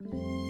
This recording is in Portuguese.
Música